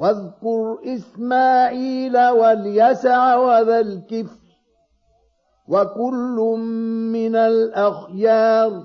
واذكر إسماعيل واليسع وذا الكفر وكل من الأخيار